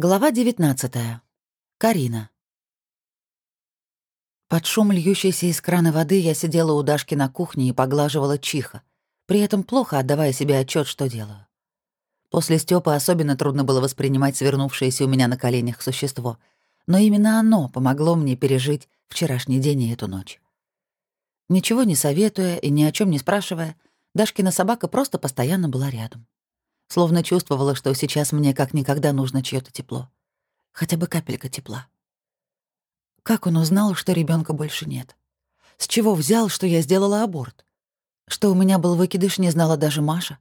Глава 19. Карина. Под шум льющейся из крана воды я сидела у Дашки на кухне и поглаживала чиха, при этом плохо отдавая себе отчет, что делаю. После Стёпы особенно трудно было воспринимать свернувшееся у меня на коленях существо, но именно оно помогло мне пережить вчерашний день и эту ночь. Ничего не советуя и ни о чем не спрашивая, Дашкина собака просто постоянно была рядом словно чувствовала, что сейчас мне как никогда нужно чье то тепло. Хотя бы капелька тепла. Как он узнал, что ребенка больше нет? С чего взял, что я сделала аборт? Что у меня был выкидыш, не знала даже Маша.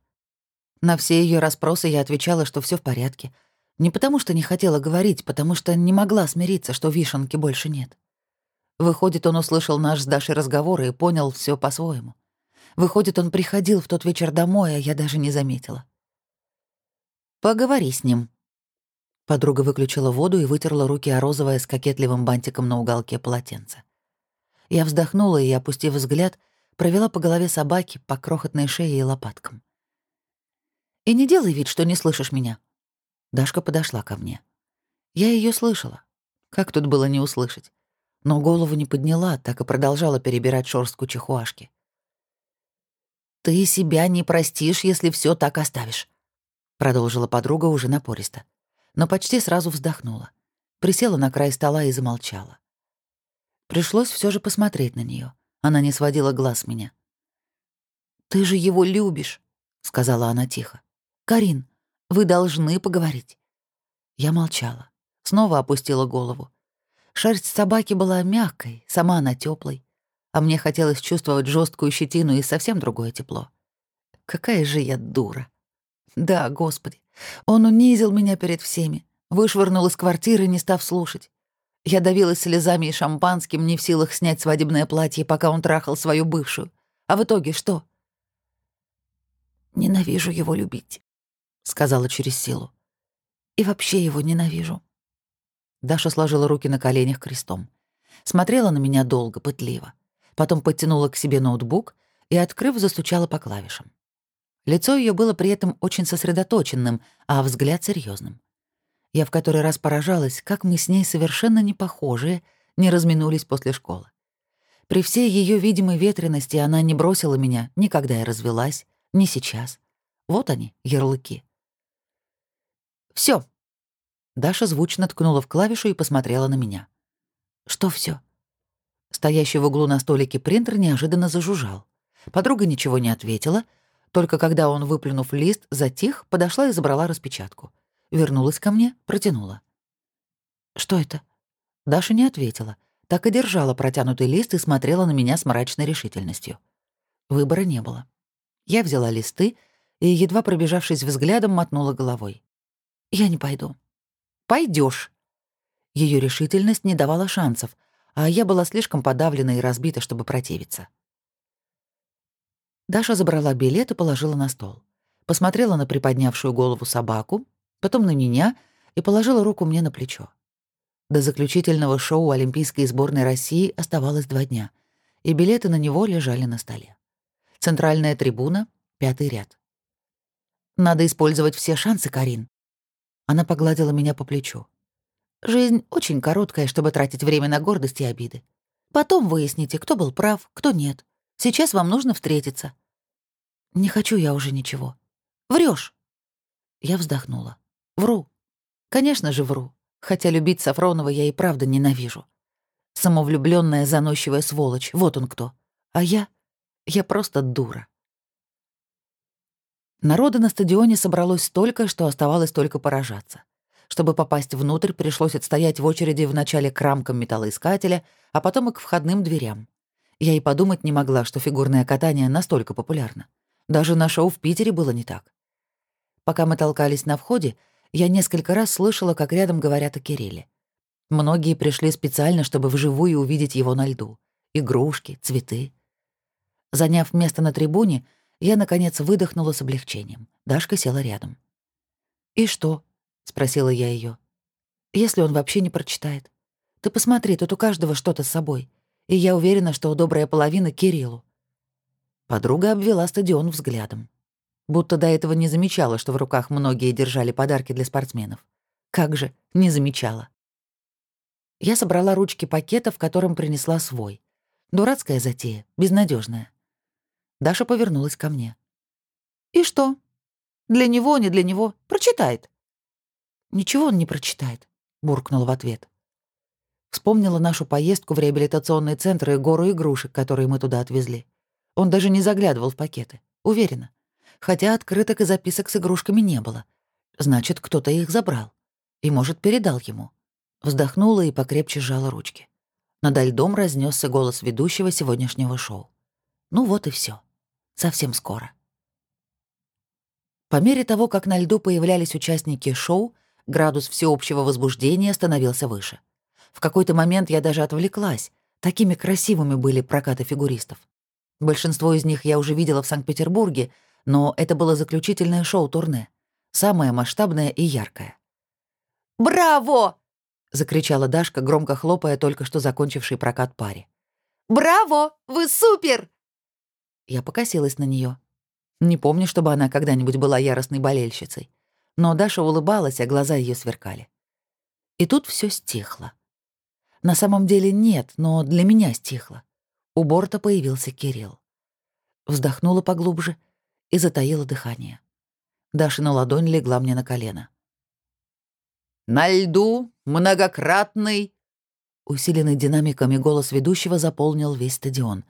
На все ее расспросы я отвечала, что все в порядке. Не потому, что не хотела говорить, потому что не могла смириться, что вишенки больше нет. Выходит, он услышал наш с Дашей разговор и понял все по-своему. Выходит, он приходил в тот вечер домой, а я даже не заметила. Поговори с ним». Подруга выключила воду и вытерла руки о розовое с кокетливым бантиком на уголке полотенца. Я вздохнула и, опустив взгляд, провела по голове собаки, по крохотной шее и лопаткам. «И не делай вид, что не слышишь меня». Дашка подошла ко мне. Я ее слышала. Как тут было не услышать? Но голову не подняла, так и продолжала перебирать шорстку чихуашки. «Ты себя не простишь, если все так оставишь. — продолжила подруга уже напористо. Но почти сразу вздохнула. Присела на край стола и замолчала. Пришлось все же посмотреть на нее. Она не сводила глаз меня. «Ты же его любишь», — сказала она тихо. «Карин, вы должны поговорить». Я молчала. Снова опустила голову. Шерсть собаки была мягкой, сама она теплой, а мне хотелось чувствовать жесткую щетину и совсем другое тепло. Какая же я дура. Да, Господи, он унизил меня перед всеми, вышвырнул из квартиры, не став слушать. Я давилась слезами и шампанским, не в силах снять свадебное платье, пока он трахал свою бывшую. А в итоге что? «Ненавижу его любить», — сказала через силу. «И вообще его ненавижу». Даша сложила руки на коленях крестом. Смотрела на меня долго, пытливо. Потом подтянула к себе ноутбук и, открыв, застучала по клавишам. Лицо ее было при этом очень сосредоточенным, а взгляд серьезным. Я в который раз поражалась, как мы с ней совершенно не похожие, не разминулись после школы. При всей ее видимой ветренности она не бросила меня, ни когда я развелась, ни сейчас. Вот они, ярлыки. Все. Даша звучно ткнула в клавишу и посмотрела на меня. «Что все? Стоящий в углу на столике принтер неожиданно зажужжал. Подруга ничего не ответила — только когда он, выплюнув лист, затих, подошла и забрала распечатку. Вернулась ко мне, протянула. «Что это?» Даша не ответила. Так и держала протянутый лист и смотрела на меня с мрачной решительностью. Выбора не было. Я взяла листы и, едва пробежавшись взглядом, мотнула головой. «Я не пойду». Пойдешь. Ее решительность не давала шансов, а я была слишком подавлена и разбита, чтобы противиться. Даша забрала билет и положила на стол. Посмотрела на приподнявшую голову собаку, потом на меня и положила руку мне на плечо. До заключительного шоу Олимпийской сборной России оставалось два дня, и билеты на него лежали на столе. Центральная трибуна, пятый ряд. «Надо использовать все шансы, Карин». Она погладила меня по плечу. «Жизнь очень короткая, чтобы тратить время на гордость и обиды. Потом выясните, кто был прав, кто нет. Сейчас вам нужно встретиться». «Не хочу я уже ничего». Врешь. Я вздохнула. «Вру. Конечно же, вру. Хотя любить Сафронова я и правда ненавижу. Самовлюбленная заносчивая сволочь, вот он кто. А я... я просто дура». Народа на стадионе собралось столько, что оставалось только поражаться. Чтобы попасть внутрь, пришлось отстоять в очереди вначале к рамкам металлоискателя, а потом и к входным дверям. Я и подумать не могла, что фигурное катание настолько популярно. Даже на шоу в Питере было не так. Пока мы толкались на входе, я несколько раз слышала, как рядом говорят о Кирилле. Многие пришли специально, чтобы вживую увидеть его на льду. Игрушки, цветы. Заняв место на трибуне, я, наконец, выдохнула с облегчением. Дашка села рядом. «И что?» — спросила я ее. «Если он вообще не прочитает. Ты посмотри, тут у каждого что-то с собой и я уверена, что добрая половина — Кириллу. Подруга обвела стадион взглядом. Будто до этого не замечала, что в руках многие держали подарки для спортсменов. Как же, не замечала. Я собрала ручки пакета, в котором принесла свой. Дурацкая затея, безнадежная. Даша повернулась ко мне. «И что? Для него, не для него. Прочитает». «Ничего он не прочитает», — буркнула в ответ. Вспомнила нашу поездку в реабилитационный центр и гору игрушек, которые мы туда отвезли. Он даже не заглядывал в пакеты, уверена. Хотя открыток и записок с игрушками не было. Значит, кто-то их забрал. И, может, передал ему. Вздохнула и покрепче сжала ручки. Над льдом разнесся голос ведущего сегодняшнего шоу. Ну вот и все. Совсем скоро. По мере того, как на льду появлялись участники шоу, градус всеобщего возбуждения становился выше. В какой-то момент я даже отвлеклась. Такими красивыми были прокаты фигуристов. Большинство из них я уже видела в Санкт-Петербурге, но это было заключительное шоу-турне. Самое масштабное и яркое. «Браво!» — закричала Дашка, громко хлопая только что закончивший прокат паре. «Браво! Вы супер!» Я покосилась на нее. Не помню, чтобы она когда-нибудь была яростной болельщицей. Но Даша улыбалась, а глаза ее сверкали. И тут все стихло. На самом деле нет, но для меня стихло. У борта появился Кирилл. Вздохнула поглубже и затаила дыхание. Дашина ладонь легла мне на колено. «На льду многократный...» Усиленный динамиками голос ведущего заполнил весь стадион.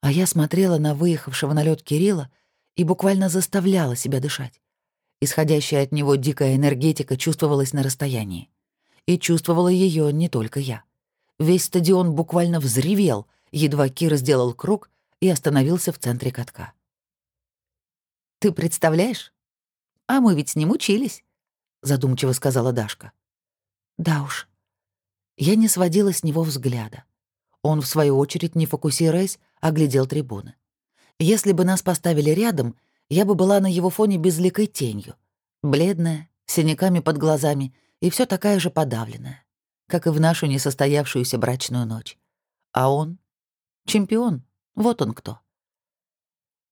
А я смотрела на выехавшего на лед Кирилла и буквально заставляла себя дышать. Исходящая от него дикая энергетика чувствовалась на расстоянии. И чувствовала ее не только я. Весь стадион буквально взревел, едва Кир сделал круг и остановился в центре катка. «Ты представляешь? А мы ведь с ним учились», — задумчиво сказала Дашка. «Да уж». Я не сводила с него взгляда. Он, в свою очередь, не фокусируясь, оглядел трибуны. Если бы нас поставили рядом, я бы была на его фоне безликой тенью. Бледная, с синяками под глазами и все такая же подавленная, как и в нашу несостоявшуюся брачную ночь. А он — чемпион, вот он кто.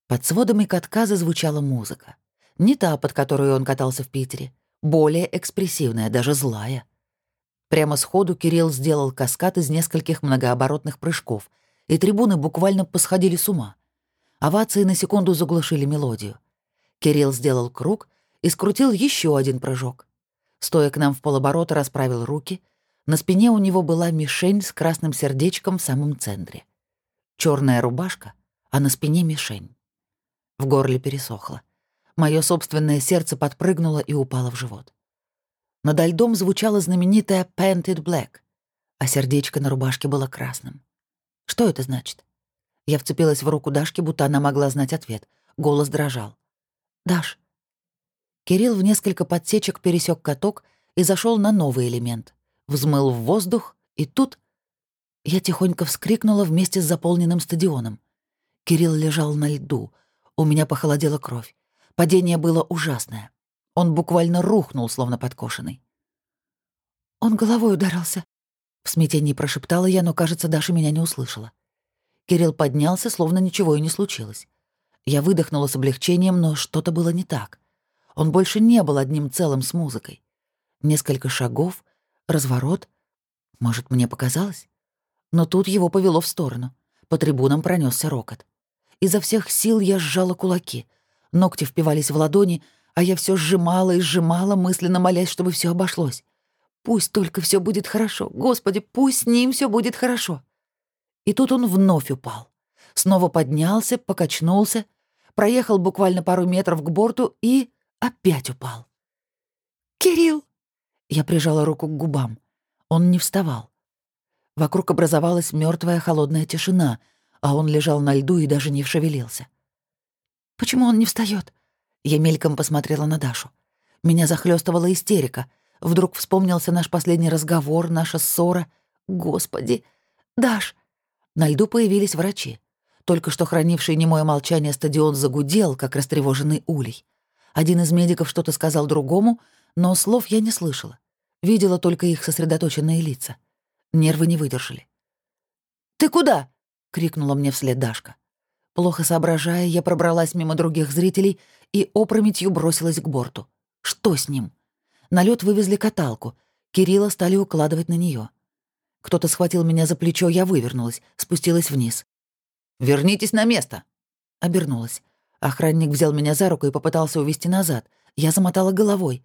Под сводами катка зазвучала музыка. Не та, под которую он катался в Питере, более экспрессивная, даже злая. Прямо сходу Кирилл сделал каскад из нескольких многооборотных прыжков, и трибуны буквально посходили с ума. Овации на секунду заглушили мелодию. Кирилл сделал круг и скрутил еще один прыжок. Стоя к нам в полоборота, расправил руки. На спине у него была мишень с красным сердечком в самом центре. Черная рубашка, а на спине мишень. В горле пересохло. Мое собственное сердце подпрыгнуло и упало в живот. Над льдом звучала знаменитая «Painted Black», а сердечко на рубашке было красным. Что это значит? Я вцепилась в руку Дашки, будто она могла знать ответ. Голос дрожал. «Даш». Кирилл в несколько подсечек пересек каток и зашел на новый элемент. Взмыл в воздух, и тут... Я тихонько вскрикнула вместе с заполненным стадионом. Кирилл лежал на льду. У меня похолодела кровь. Падение было ужасное. Он буквально рухнул, словно подкошенный. «Он головой ударился», — в смятении прошептала я, но, кажется, Даша меня не услышала. Кирилл поднялся, словно ничего и не случилось. Я выдохнула с облегчением, но что-то было не так. Он больше не был одним целым с музыкой. Несколько шагов, разворот. Может, мне показалось? Но тут его повело в сторону. По трибунам пронесся рокот. Изо всех сил я сжала кулаки. Ногти впивались в ладони, а я все сжимала и сжимала, мысленно молясь, чтобы все обошлось. Пусть только все будет хорошо. Господи, пусть с ним все будет хорошо. И тут он вновь упал. Снова поднялся, покачнулся, проехал буквально пару метров к борту и опять упал. «Кирилл!» Я прижала руку к губам. Он не вставал. Вокруг образовалась мертвая холодная тишина, а он лежал на льду и даже не шевелился. «Почему он не встает? Я мельком посмотрела на Дашу. Меня захлестывала истерика. Вдруг вспомнился наш последний разговор, наша ссора. Господи! Даш, на льду появились врачи. Только что хранивший немое молчание стадион загудел, как растревоженный улей. Один из медиков что-то сказал другому, но слов я не слышала. Видела только их сосредоточенные лица. Нервы не выдержали. «Ты куда?» — крикнула мне вслед Дашка. Плохо соображая, я пробралась мимо других зрителей и опрометью бросилась к борту. Что с ним? На лед вывезли каталку. Кирилла стали укладывать на нее. Кто-то схватил меня за плечо, я вывернулась, спустилась вниз. «Вернитесь на место!» Обернулась. Охранник взял меня за руку и попытался увести назад. Я замотала головой.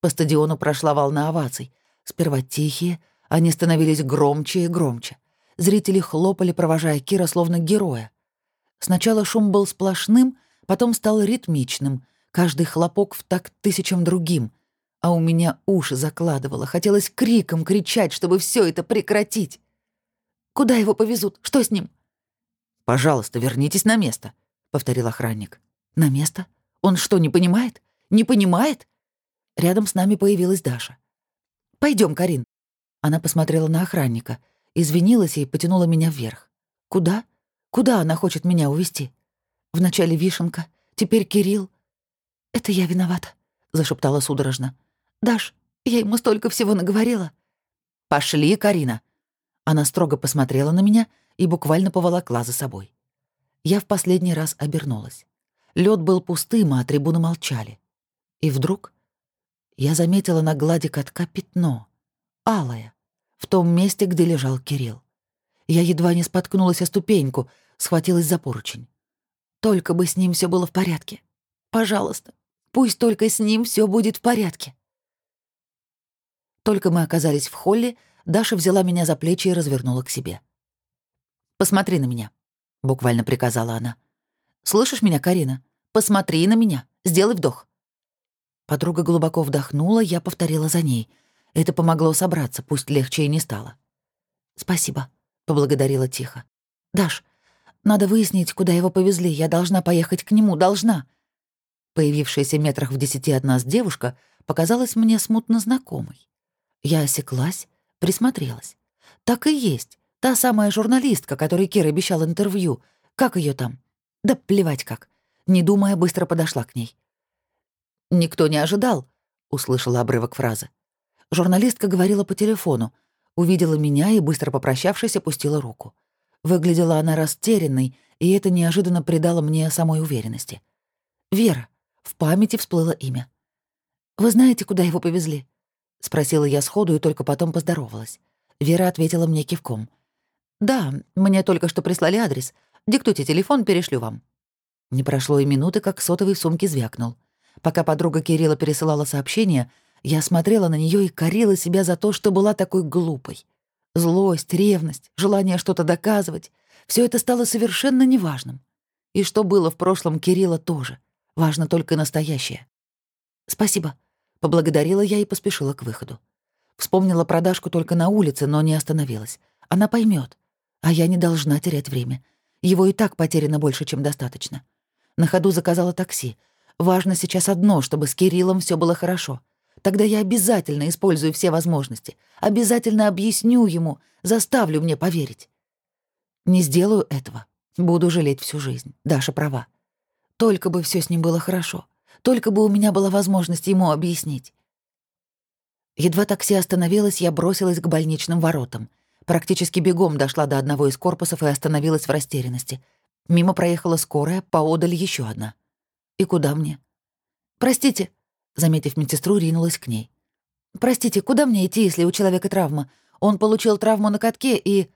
По стадиону прошла волна оваций. Сперва тихие, они становились громче и громче. Зрители хлопали, провожая Кира словно героя. Сначала шум был сплошным, потом стал ритмичным, каждый хлопок в такт тысячам другим. А у меня уши закладывало, хотелось криком кричать, чтобы все это прекратить. «Куда его повезут? Что с ним?» «Пожалуйста, вернитесь на место», — повторил охранник. «На место? Он что, не понимает? Не понимает?» Рядом с нами появилась Даша. Пойдем, Карин». Она посмотрела на охранника, извинилась и потянула меня вверх. «Куда? Куда она хочет меня увести? Вначале Вишенка, теперь Кирилл». «Это я виновата», — зашептала судорожно. «Даш, я ему столько всего наговорила». «Пошли, Карина». Она строго посмотрела на меня и буквально поволокла за собой. Я в последний раз обернулась. Лед был пустым, а трибуны молчали. И вдруг я заметила на глади катка пятно, алое, в том месте, где лежал Кирилл. Я едва не споткнулась о ступеньку, схватилась за поручень. Только бы с ним все было в порядке. Пожалуйста, пусть только с ним все будет в порядке. Только мы оказались в холле, Даша взяла меня за плечи и развернула к себе. «Посмотри на меня», — буквально приказала она. «Слышишь меня, Карина? Посмотри на меня, сделай вдох». Подруга глубоко вдохнула, я повторила за ней. Это помогло собраться, пусть легче и не стало. «Спасибо», — поблагодарила тихо. «Даш, надо выяснить, куда его повезли. Я должна поехать к нему, должна». Появившаяся метрах в десяти от нас девушка показалась мне смутно знакомой. Я осеклась, присмотрелась. Так и есть. Та самая журналистка, которой Кир обещал интервью. Как ее там? Да плевать как. Не думая, быстро подошла к ней. «Никто не ожидал», — услышала обрывок фразы. Журналистка говорила по телефону, увидела меня и, быстро попрощавшись, опустила руку. Выглядела она растерянной, и это неожиданно придало мне самой уверенности. «Вера». В памяти всплыло имя. «Вы знаете, куда его повезли?» — спросила я сходу и только потом поздоровалась. Вера ответила мне кивком. «Да, мне только что прислали адрес. Диктуйте телефон, перешлю вам». Не прошло и минуты, как сотовый в сумке звякнул. Пока подруга Кирилла пересылала сообщение, я смотрела на нее и корила себя за то, что была такой глупой. Злость, ревность, желание что-то доказывать — все это стало совершенно неважным. И что было в прошлом Кирилла тоже. Важно только настоящее. «Спасибо», — поблагодарила я и поспешила к выходу. Вспомнила про Дашку только на улице, но не остановилась. Она поймет, А я не должна терять время. Его и так потеряно больше, чем достаточно. На ходу заказала такси — Важно сейчас одно, чтобы с Кириллом все было хорошо. Тогда я обязательно использую все возможности. Обязательно объясню ему, заставлю мне поверить. Не сделаю этого. Буду жалеть всю жизнь. Даша права. Только бы все с ним было хорошо. Только бы у меня была возможность ему объяснить. Едва такси остановилось, я бросилась к больничным воротам. Практически бегом дошла до одного из корпусов и остановилась в растерянности. Мимо проехала скорая, поодаль еще одна — «И куда мне?» «Простите», — заметив медсестру, ринулась к ней. «Простите, куда мне идти, если у человека травма? Он получил травму на катке и...»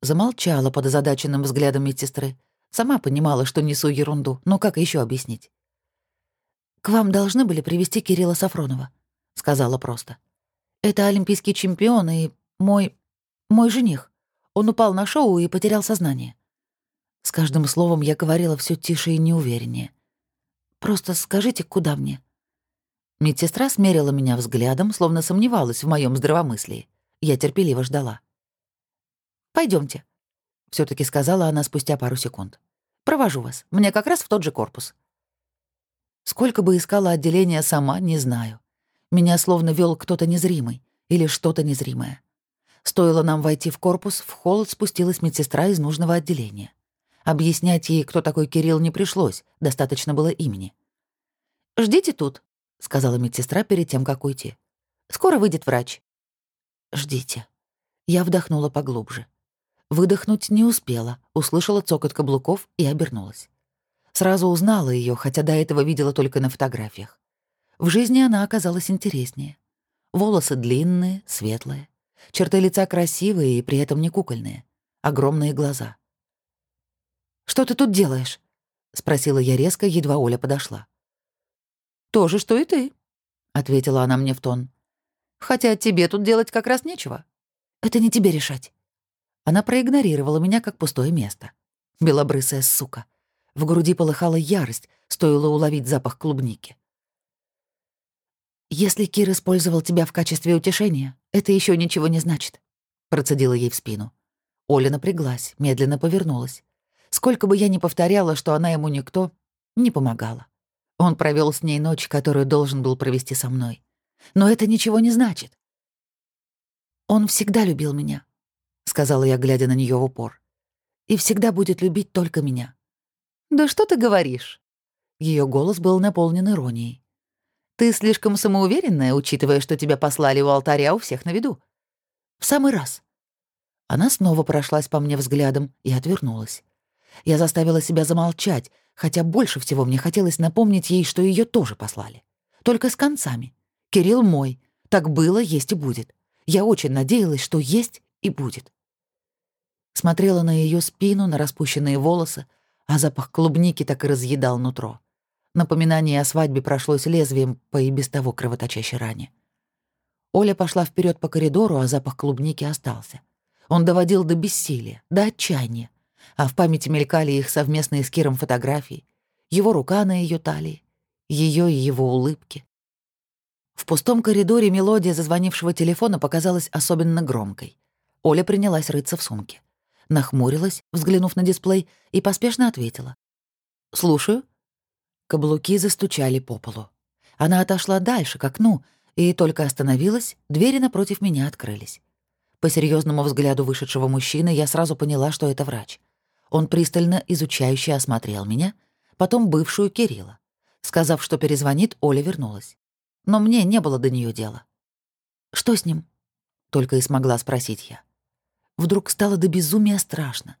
Замолчала под озадаченным взглядом медсестры. Сама понимала, что несу ерунду, но как еще объяснить? «К вам должны были привести Кирилла Сафронова», — сказала просто. «Это олимпийский чемпион и мой... мой жених. Он упал на шоу и потерял сознание». С каждым словом я говорила все тише и неувереннее. Просто скажите, куда мне?» Медсестра смерила меня взглядом, словно сомневалась в моем здравомыслии. Я терпеливо ждала. Пойдемте, все таки сказала она спустя пару секунд. «Провожу вас. Мне как раз в тот же корпус». Сколько бы искала отделение сама, не знаю. Меня словно вел кто-то незримый или что-то незримое. Стоило нам войти в корпус, в холод спустилась медсестра из нужного отделения. Объяснять ей, кто такой Кирилл, не пришлось, достаточно было имени. «Ждите тут», — сказала медсестра перед тем, как уйти. «Скоро выйдет врач». «Ждите». Я вдохнула поглубже. Выдохнуть не успела, услышала цокот каблуков и обернулась. Сразу узнала ее, хотя до этого видела только на фотографиях. В жизни она оказалась интереснее. Волосы длинные, светлые. Черты лица красивые и при этом не кукольные. Огромные глаза. «Что ты тут делаешь?» — спросила я резко, едва Оля подошла. «То же, что и ты», — ответила она мне в тон. «Хотя тебе тут делать как раз нечего. Это не тебе решать». Она проигнорировала меня как пустое место. Белобрысая сука. В груди полыхала ярость, стоило уловить запах клубники. «Если Кир использовал тебя в качестве утешения, это еще ничего не значит», — процедила ей в спину. Оля напряглась, медленно повернулась. Сколько бы я ни повторяла, что она ему никто, не помогала. Он провел с ней ночь, которую должен был провести со мной. Но это ничего не значит. «Он всегда любил меня», — сказала я, глядя на нее в упор. «И всегда будет любить только меня». «Да что ты говоришь?» Ее голос был наполнен иронией. Ты слишком самоуверенная, учитывая, что тебя послали у алтаря у всех на виду. В самый раз. Она снова прошлась по мне взглядом и отвернулась. Я заставила себя замолчать, хотя больше всего мне хотелось напомнить ей, что ее тоже послали. Только с концами. Кирилл мой. Так было, есть и будет. Я очень надеялась, что есть и будет. Смотрела на ее спину, на распущенные волосы, а запах клубники так и разъедал нутро. Напоминание о свадьбе прошлось лезвием по и без того кровоточащей ране. Оля пошла вперед по коридору, а запах клубники остался. Он доводил до бессилия, до отчаяния. А в памяти мелькали их совместные с Киром фотографии, его рука на ее талии, ее и его улыбки. В пустом коридоре мелодия зазвонившего телефона показалась особенно громкой. Оля принялась рыться в сумке. Нахмурилась, взглянув на дисплей, и поспешно ответила. «Слушаю». Каблуки застучали по полу. Она отошла дальше, к окну, и только остановилась, двери напротив меня открылись. По серьезному взгляду вышедшего мужчины я сразу поняла, что это врач. Он пристально изучающе осмотрел меня, потом бывшую Кирилла. Сказав, что перезвонит, Оля вернулась. Но мне не было до нее дела. «Что с ним?» — только и смогла спросить я. Вдруг стало до безумия страшно.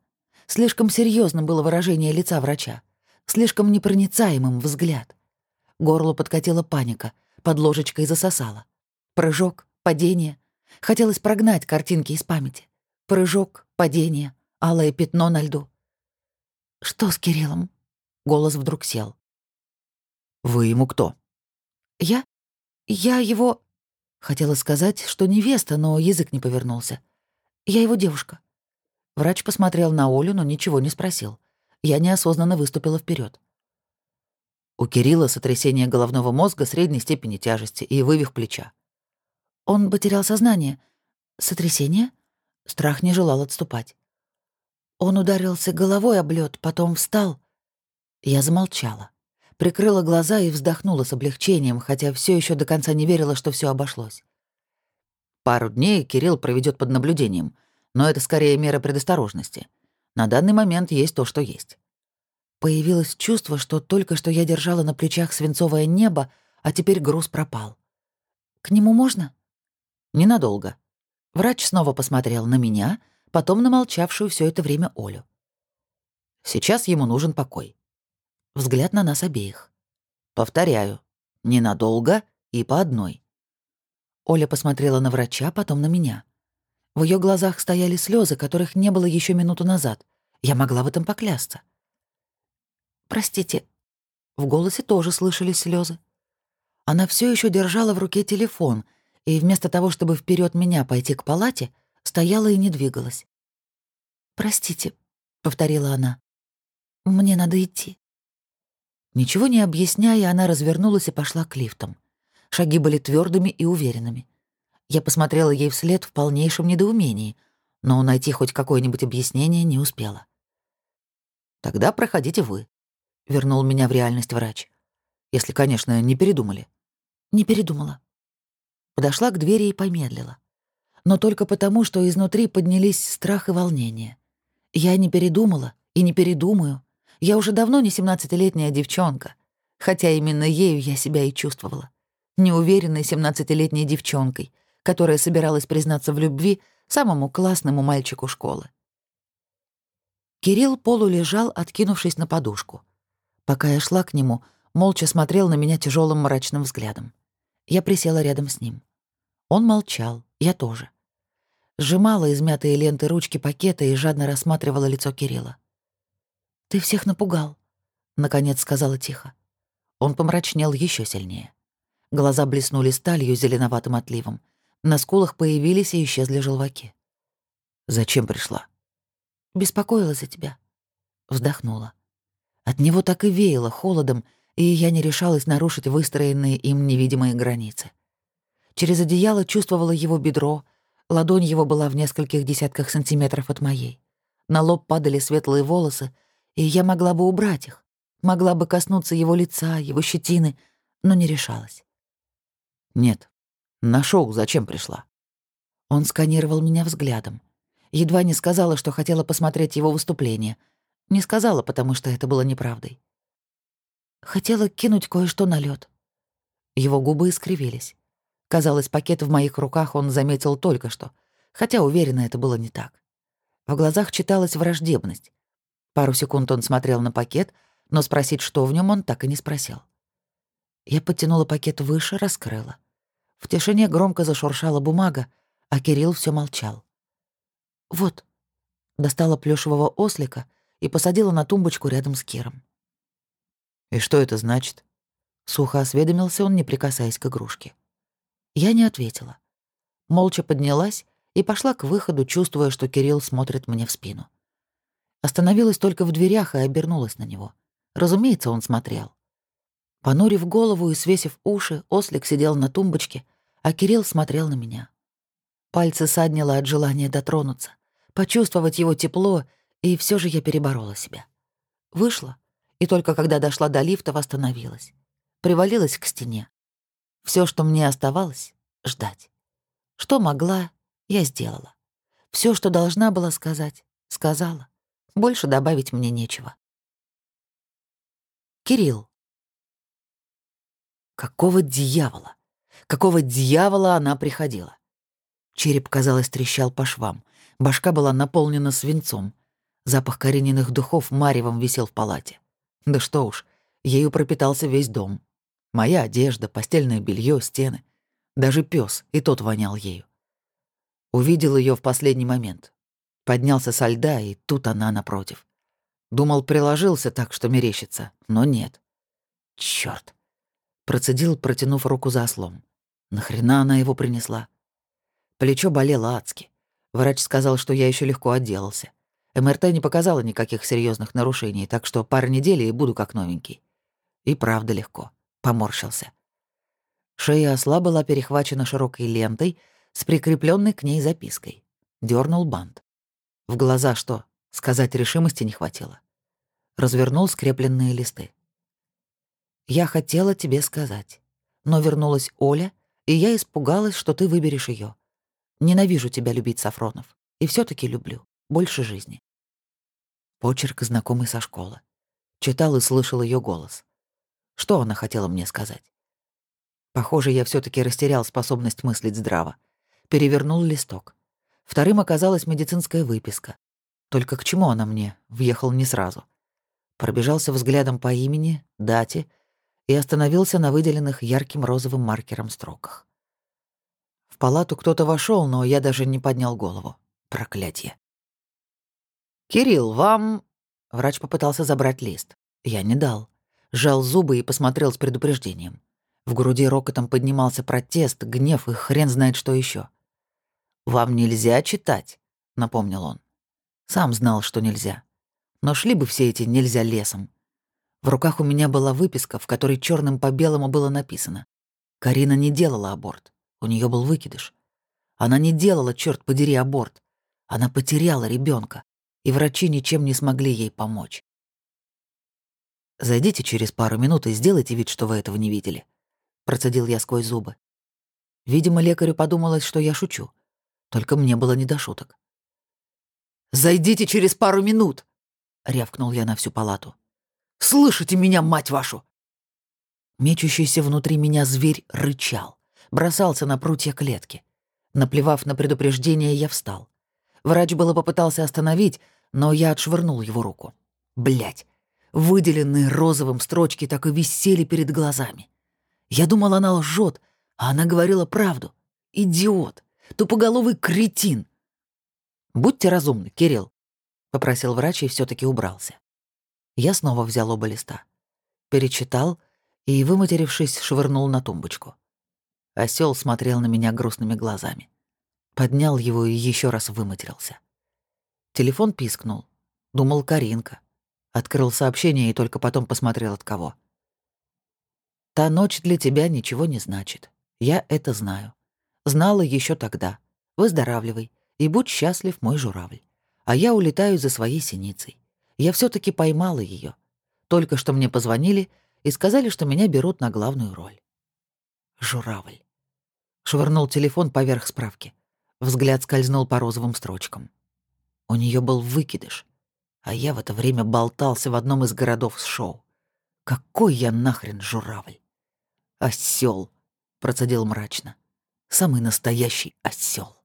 Слишком серьезным было выражение лица врача. Слишком непроницаемым взгляд. Горло подкатила паника, под ложечкой засосала. Прыжок, падение. Хотелось прогнать картинки из памяти. Прыжок, падение, алое пятно на льду. «Что с Кириллом?» Голос вдруг сел. «Вы ему кто?» «Я? Я его...» Хотела сказать, что невеста, но язык не повернулся. «Я его девушка». Врач посмотрел на Олю, но ничего не спросил я неосознанно выступила вперед. У Кирилла сотрясение головного мозга средней степени тяжести и вывих плеча. Он потерял сознание. Сотрясение? Страх не желал отступать. Он ударился головой об лед, потом встал. Я замолчала. Прикрыла глаза и вздохнула с облегчением, хотя все еще до конца не верила, что все обошлось. Пару дней Кирилл проведет под наблюдением, но это скорее мера предосторожности. На данный момент есть то, что есть. Появилось чувство, что только что я держала на плечах свинцовое небо, а теперь груз пропал. «К нему можно?» «Ненадолго». Врач снова посмотрел на меня, потом на молчавшую все это время Олю. «Сейчас ему нужен покой». Взгляд на нас обеих. «Повторяю, ненадолго и по одной». Оля посмотрела на врача, потом на меня. В ее глазах стояли слезы, которых не было еще минуту назад. Я могла в этом поклясться. «Простите». В голосе тоже слышались слезы. Она все еще держала в руке телефон, и вместо того, чтобы вперед меня пойти к палате, стояла и не двигалась. «Простите», — повторила она. «Мне надо идти». Ничего не объясняя, она развернулась и пошла к лифтам. Шаги были твердыми и уверенными. Я посмотрела ей вслед в полнейшем недоумении, но найти хоть какое-нибудь объяснение не успела. «Тогда проходите вы», — вернул меня в реальность врач. «Если, конечно, не передумали». «Не передумала». Подошла к двери и помедлила. Но только потому, что изнутри поднялись страх и волнение. Я не передумала и не передумаю. Я уже давно не семнадцатилетняя девчонка, хотя именно ею я себя и чувствовала. Неуверенной семнадцатилетней девчонкой, которая собиралась признаться в любви самому классному мальчику школы. Кирилл полулежал, откинувшись на подушку. Пока я шла к нему, молча смотрел на меня тяжелым мрачным взглядом. Я присела рядом с ним. Он молчал, я тоже. Сжимала измятые ленты ручки пакета и жадно рассматривала лицо Кирилла. «Ты всех напугал», — наконец сказала тихо. Он помрачнел еще сильнее. Глаза блеснули сталью зеленоватым отливом. На скулах появились и исчезли желваки. «Зачем пришла?» «Беспокоила за тебя». Вздохнула. От него так и веяло холодом, и я не решалась нарушить выстроенные им невидимые границы. Через одеяло чувствовала его бедро, ладонь его была в нескольких десятках сантиметров от моей. На лоб падали светлые волосы, и я могла бы убрать их, могла бы коснуться его лица, его щетины, но не решалась. «Нет, на шоу зачем пришла?» Он сканировал меня взглядом. Едва не сказала, что хотела посмотреть его выступление. Не сказала, потому что это было неправдой. Хотела кинуть кое-что на лед. Его губы искривились. Казалось, пакет в моих руках он заметил только что, хотя уверена, это было не так. В глазах читалась враждебность. Пару секунд он смотрел на пакет, но спросить, что в нем, он так и не спросил. Я подтянула пакет выше, раскрыла. В тишине громко зашуршала бумага, а Кирилл все молчал. «Вот», — достала плюшевого ослика и посадила на тумбочку рядом с Киром. «И что это значит?» Сухо осведомился он, не прикасаясь к игрушке. Я не ответила. Молча поднялась и пошла к выходу, чувствуя, что Кирилл смотрит мне в спину. Остановилась только в дверях и обернулась на него. Разумеется, он смотрел. Понурив голову и свесив уши, ослик сидел на тумбочке, а Кирилл смотрел на меня. Пальцы саднило от желания дотронуться, почувствовать его тепло, и все же я переборола себя. Вышла, и только когда дошла до лифта, остановилась. Привалилась к стене. Все, что мне оставалось — ждать. Что могла, я сделала. Все, что должна была сказать, сказала. Больше добавить мне нечего. Кирилл. Какого дьявола? Какого дьявола она приходила? Череп, казалось, трещал по швам. Башка была наполнена свинцом. Запах корененных духов маревом висел в палате. Да что уж, ею пропитался весь дом. Моя одежда, постельное белье, стены. Даже пес, и тот вонял ею. Увидел ее в последний момент. Поднялся со льда, и тут она напротив. Думал, приложился так, что мерещится, но нет. Чёрт. Процедил, протянув руку за ослом. Нахрена она его принесла? Плечо болело адски. Врач сказал, что я еще легко отделался. МРТ не показала никаких серьезных нарушений, так что пара недель и буду как новенький. И правда легко поморщился. Шея осла была перехвачена широкой лентой с прикрепленной к ней запиской. Дернул бант. В глаза что, сказать решимости не хватило. Развернул скрепленные листы. «Я хотела тебе сказать, но вернулась Оля, и я испугалась, что ты выберешь ее. Ненавижу тебя любить, Сафронов, и все таки люблю, больше жизни». Почерк, знакомый со школы. Читал и слышал ее голос. Что она хотела мне сказать? Похоже, я все таки растерял способность мыслить здраво. Перевернул листок. Вторым оказалась медицинская выписка. Только к чему она мне? Въехал не сразу. Пробежался взглядом по имени, дате и остановился на выделенных ярким розовым маркером строках. В палату кто-то вошел, но я даже не поднял голову. Проклятье. «Кирилл, вам...» Врач попытался забрать лист. Я не дал сжал зубы и посмотрел с предупреждением. В груди рокотом поднимался протест, гнев и хрен знает что еще. «Вам нельзя читать», — напомнил он. Сам знал, что нельзя. Но шли бы все эти «нельзя» лесом. В руках у меня была выписка, в которой черным по белому было написано. Карина не делала аборт. У нее был выкидыш. Она не делала, черт подери, аборт. Она потеряла ребенка, и врачи ничем не смогли ей помочь. «Зайдите через пару минут и сделайте вид, что вы этого не видели», — процедил я сквозь зубы. Видимо, лекарю подумалось, что я шучу. Только мне было не до шуток. «Зайдите через пару минут!» — рявкнул я на всю палату. «Слышите меня, мать вашу!» Мечущийся внутри меня зверь рычал, бросался на прутья клетки. Наплевав на предупреждение, я встал. Врач было попытался остановить, но я отшвырнул его руку. Блять, Выделенные розовым строчки так и висели перед глазами. Я думал, она лжет, а она говорила правду. Идиот, тупоголовый кретин. «Будьте разумны, Кирилл», — попросил врач и все таки убрался. Я снова взял оба листа. Перечитал и, выматерившись, швырнул на тумбочку. Осел смотрел на меня грустными глазами. Поднял его и еще раз выматерился. Телефон пискнул. Думал, Каринка. Открыл сообщение и только потом посмотрел от кого. «Та ночь для тебя ничего не значит. Я это знаю. Знала еще тогда. Выздоравливай и будь счастлив, мой журавль. А я улетаю за своей синицей. Я все таки поймала ее. Только что мне позвонили и сказали, что меня берут на главную роль. Журавль. Швырнул телефон поверх справки. Взгляд скользнул по розовым строчкам. У нее был выкидыш, а я в это время болтался в одном из городов с шоу. Какой я нахрен журавль? Осел, процедил мрачно. Самый настоящий осел.